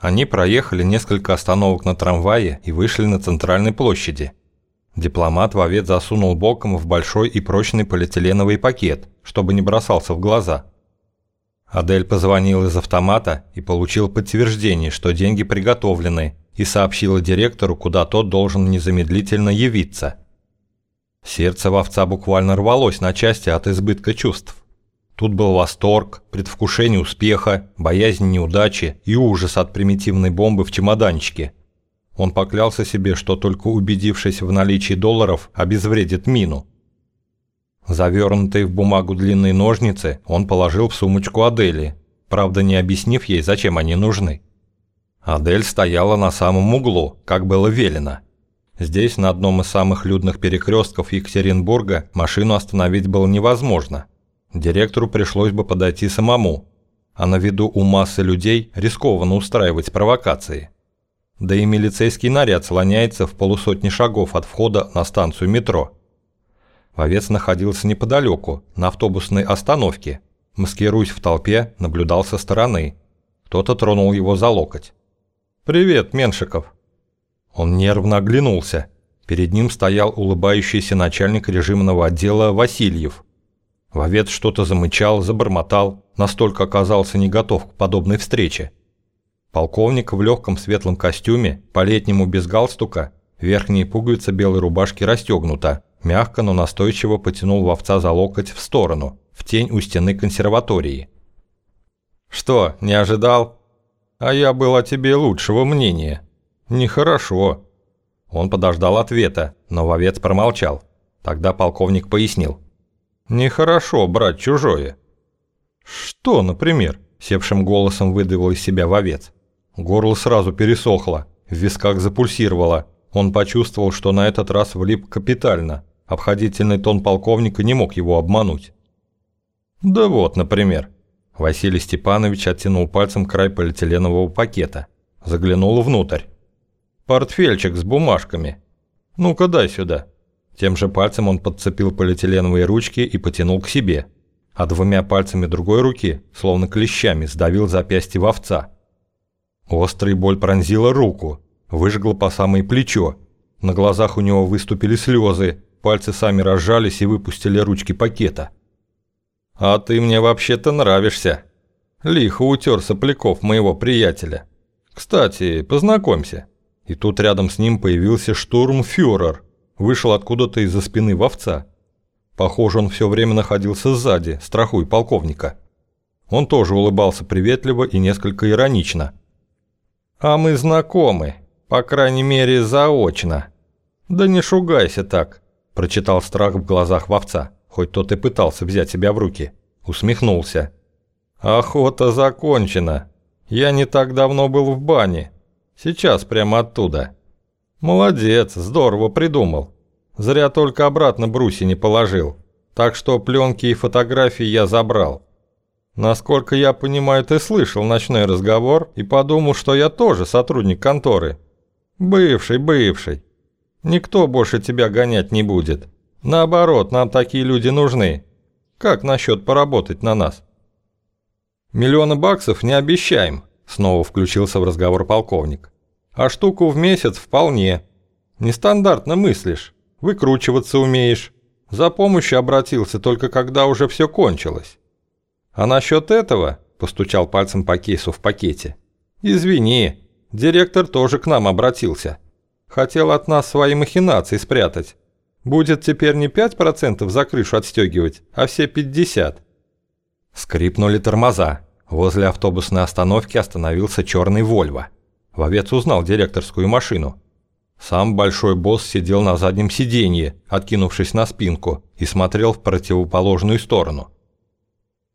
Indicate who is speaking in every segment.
Speaker 1: Они проехали несколько остановок на трамвае и вышли на центральной площади. Дипломат в засунул боком в большой и прочный полиэтиленовый пакет, чтобы не бросался в глаза. Адель позвонил из автомата и получил подтверждение, что деньги приготовлены, и сообщила директору, куда тот должен незамедлительно явиться. Сердце вовца буквально рвалось на части от избытка чувств. Тут был восторг, предвкушение успеха, боязнь неудачи и ужас от примитивной бомбы в чемоданчике. Он поклялся себе, что только убедившись в наличии долларов, обезвредит мину. Завернутые в бумагу длинные ножницы он положил в сумочку Адели, правда не объяснив ей, зачем они нужны. Адель стояла на самом углу, как было велено. Здесь, на одном из самых людных перекрестков Екатеринбурга, машину остановить было невозможно. Директору пришлось бы подойти самому, а на виду у массы людей рискованно устраивать провокации. Да и милицейский наряд слоняется в полусотни шагов от входа на станцию метро. Вовец находился неподалеку, на автобусной остановке. Маскируясь в толпе, наблюдал со стороны. Кто-то тронул его за локоть. «Привет, Меншиков!» Он нервно оглянулся. Перед ним стоял улыбающийся начальник режимного отдела Васильев. Вовец что-то замычал, забормотал, настолько оказался не готов к подобной встрече. Полковник в легком светлом костюме, по-летнему без галстука, верхняя пуговица белой рубашки расстегнута, мягко, но настойчиво потянул вовца за локоть в сторону, в тень у стены консерватории. «Что, не ожидал? А я был о тебе лучшего мнения». «Нехорошо». Он подождал ответа, но вовец промолчал. Тогда полковник пояснил. «Нехорошо брать чужое». «Что, например?» – севшим голосом выдавил из себя вовец. Горло сразу пересохло, в висках запульсировало. Он почувствовал, что на этот раз влип капитально. Обходительный тон полковника не мог его обмануть. «Да вот, например». Василий Степанович оттянул пальцем край полиэтиленового пакета. Заглянул внутрь. Портфельчик с бумажками. Ну-ка дай сюда. Тем же пальцем он подцепил полиэтиленовые ручки и потянул к себе. А двумя пальцами другой руки, словно клещами, сдавил запястье овца. Острая боль пронзила руку, выжгла по самое плечо. На глазах у него выступили слезы, пальцы сами разжались и выпустили ручки пакета. «А ты мне вообще-то нравишься. Лихо утер сопляков моего приятеля. Кстати, познакомься. И тут рядом с ним появился штурмфюрер, вышел откуда-то из-за спины вовца. Похоже, он все время находился сзади, страхуя полковника. Он тоже улыбался приветливо и несколько иронично. «А мы знакомы, по крайней мере, заочно». «Да не шугайся так», – прочитал страх в глазах вовца, хоть тот и пытался взять себя в руки. Усмехнулся. «Охота закончена. Я не так давно был в бане. Сейчас прямо оттуда. Молодец, здорово придумал. Зря только обратно бруси не положил. Так что пленки и фотографии я забрал. Насколько я понимаю, ты слышал ночной разговор и подумал, что я тоже сотрудник конторы. Бывший, бывший. Никто больше тебя гонять не будет. Наоборот, нам такие люди нужны. Как насчет поработать на нас? Миллиона баксов не обещаем, снова включился в разговор полковник. А штуку в месяц вполне. Нестандартно мыслишь, выкручиваться умеешь. За помощью обратился только когда уже все кончилось. А насчет этого, постучал пальцем по кейсу в пакете. Извини, директор тоже к нам обратился. Хотел от нас свои махинации спрятать. Будет теперь не 5% за крышу отстегивать, а все 50%. Скрипнули тормоза. Возле автобусной остановки остановился черный Вольво. Вовец узнал директорскую машину. Сам большой босс сидел на заднем сиденье, откинувшись на спинку, и смотрел в противоположную сторону.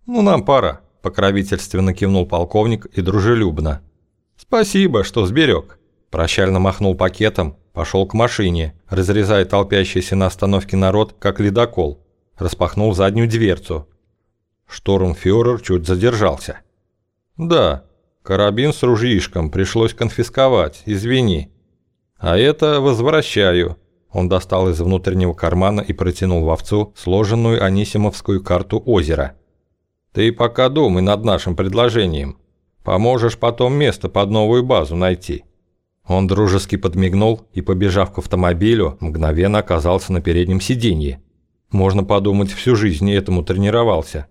Speaker 1: «Ну, нам пора», – покровительственно кивнул полковник и дружелюбно. «Спасибо, что сберег». Прощально махнул пакетом, пошел к машине, разрезая толпящийся на остановке народ, как ледокол. Распахнул заднюю дверцу. Штормфюрер чуть задержался. «Да, Карабин с ружьишком пришлось конфисковать, извини. А это возвращаю. Он достал из внутреннего кармана и протянул вовцу сложенную анисимовскую карту озера. Ты пока думай над нашим предложением. Поможешь потом место под новую базу найти». Он дружески подмигнул и, побежав к автомобилю, мгновенно оказался на переднем сиденье. Можно подумать, всю жизнь этому тренировался.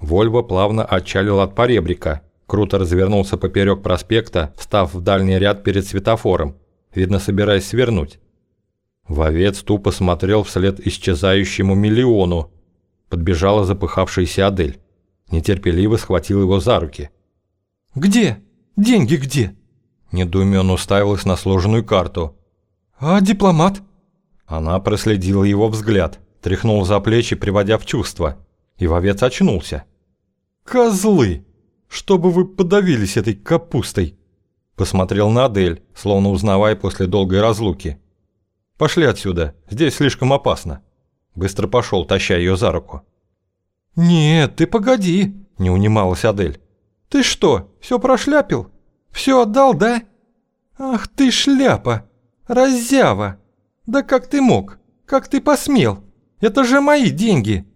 Speaker 1: Вольво плавно отчалил от поребрика, круто развернулся поперек проспекта, встав в дальний ряд перед светофором, видно, собираясь свернуть. Вовец тупо смотрел вслед исчезающему миллиону. Подбежала запыхавшаяся Адель. Нетерпеливо схватил его за руки.
Speaker 2: «Где? Деньги где?»
Speaker 1: Недоуменно уставилась на сложенную карту.
Speaker 2: «А дипломат?»
Speaker 1: Она проследила его взгляд, тряхнул за плечи, приводя в чувство. И вовец очнулся.
Speaker 2: «Козлы! Чтобы вы подавились этой капустой!»
Speaker 1: Посмотрел на Адель, словно узнавая после долгой разлуки. «Пошли отсюда, здесь слишком опасно». Быстро пошел, таща ее за руку.
Speaker 2: «Нет, ты погоди», –
Speaker 1: не унималась Адель.
Speaker 2: «Ты что, все прошляпил? Все отдал, да? Ах ты шляпа! Раззява! Да как ты мог? Как ты посмел? Это же мои деньги!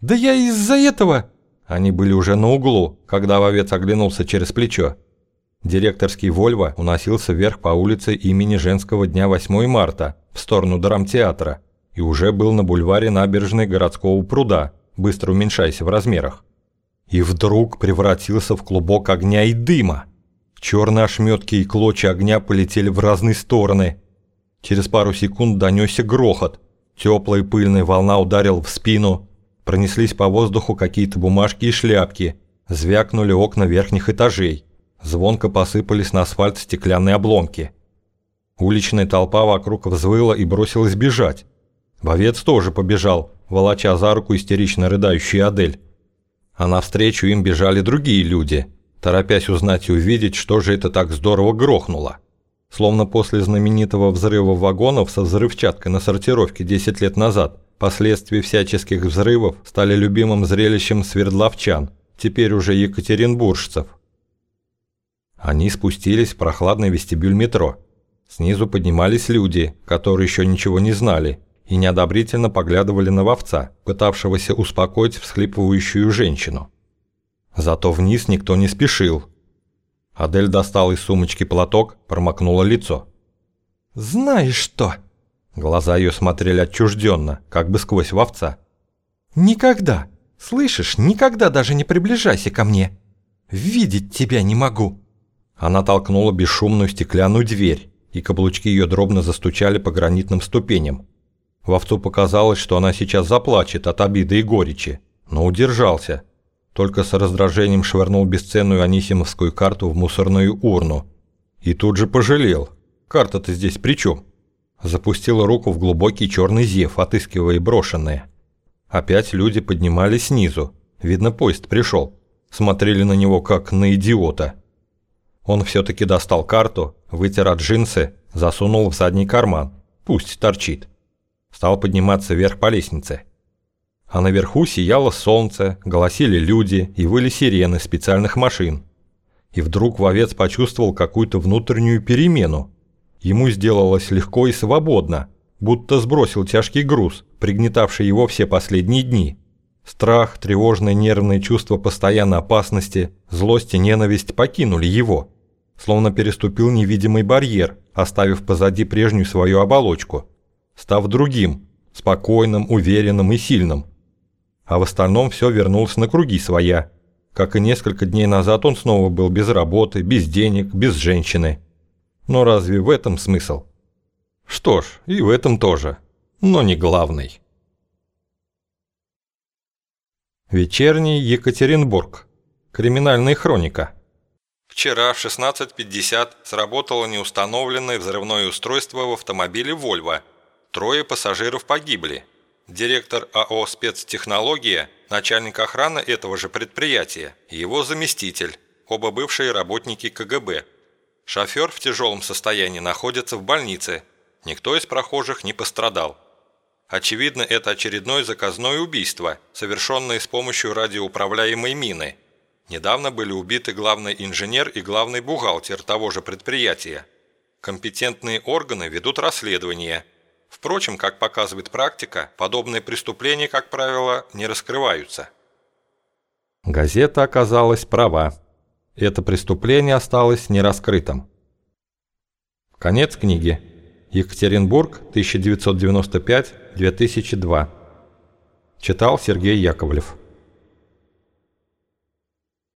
Speaker 2: Да я из-за этого...»
Speaker 1: Они были уже на углу, когда вовец оглянулся через плечо. Директорский «Вольво» уносился вверх по улице имени Женского дня 8 марта, в сторону драмтеатра, и уже был на бульваре набережной городского пруда, быстро уменьшаясь в размерах. И вдруг превратился в клубок огня и дыма. Черные ошметки и клочья огня полетели в разные стороны. Через пару секунд донесся грохот. Теплая пыльная волна ударила в спину. Пронеслись по воздуху какие-то бумажки и шляпки. Звякнули окна верхних этажей. Звонко посыпались на асфальт стеклянные обломки. Уличная толпа вокруг взвыла и бросилась бежать. Вовец тоже побежал, волоча за руку истерично рыдающую Адель. А навстречу им бежали другие люди, торопясь узнать и увидеть, что же это так здорово грохнуло. Словно после знаменитого взрыва вагонов со взрывчаткой на сортировке 10 лет назад, последствия всяческих взрывов стали любимым зрелищем свердловчан, теперь уже екатеринбуржцев. Они спустились в прохладный вестибюль метро. Снизу поднимались люди, которые еще ничего не знали, и неодобрительно поглядывали на вовца, пытавшегося успокоить всхлипывающую женщину. Зато вниз никто не спешил. Адель достала из сумочки платок, промокнула лицо.
Speaker 2: «Знаешь что?»
Speaker 1: Глаза ее смотрели отчужденно, как бы сквозь вовца.
Speaker 2: «Никогда, слышишь, никогда даже не приближайся ко мне. Видеть тебя не могу».
Speaker 1: Она толкнула бесшумную стеклянную дверь, и каблучки ее дробно застучали по гранитным ступеням. Вовцу показалось, что она сейчас заплачет от обиды и горечи, но удержался. Только с раздражением швырнул бесценную анисимовскую карту в мусорную урну. И тут же пожалел. Карта-то здесь при чем? Запустила руку в глубокий черный зев, отыскивая брошенные. Опять люди поднимались снизу. Видно, поезд пришел. Смотрели на него, как на идиота. Он все-таки достал карту, вытер от джинсы, засунул в задний карман. Пусть торчит. Стал подниматься вверх по лестнице. А наверху сияло солнце, голосили люди и выли сирены специальных машин. И вдруг вовец почувствовал какую-то внутреннюю перемену. Ему сделалось легко и свободно, будто сбросил тяжкий груз, пригнетавший его все последние дни. Страх, тревожное нервное чувство постоянной опасности, злость и ненависть покинули его словно переступил невидимый барьер, оставив позади прежнюю свою оболочку, став другим, спокойным, уверенным и сильным. А в остальном все вернулось на круги своя. Как и несколько дней назад он снова был без работы, без денег, без женщины. Но разве в этом смысл? Что ж, и в этом тоже, но не главный. Вечерний Екатеринбург. Криминальная хроника. Вчера в 16.50 сработало неустановленное взрывное устройство в автомобиле «Вольво». Трое пассажиров погибли. Директор АО «Спецтехнология», начальник охраны этого же предприятия его заместитель, оба бывшие работники КГБ. Шофер в тяжелом состоянии находится в больнице. Никто из прохожих не пострадал. Очевидно, это очередное заказное убийство, совершенное с помощью радиоуправляемой мины – Недавно были убиты главный инженер и главный бухгалтер того же предприятия. Компетентные органы ведут расследование. Впрочем, как показывает практика, подобные преступления, как правило, не раскрываются. Газета оказалась права. Это преступление осталось нераскрытым. Конец книги. Екатеринбург, 1995-2002. Читал Сергей Яковлев.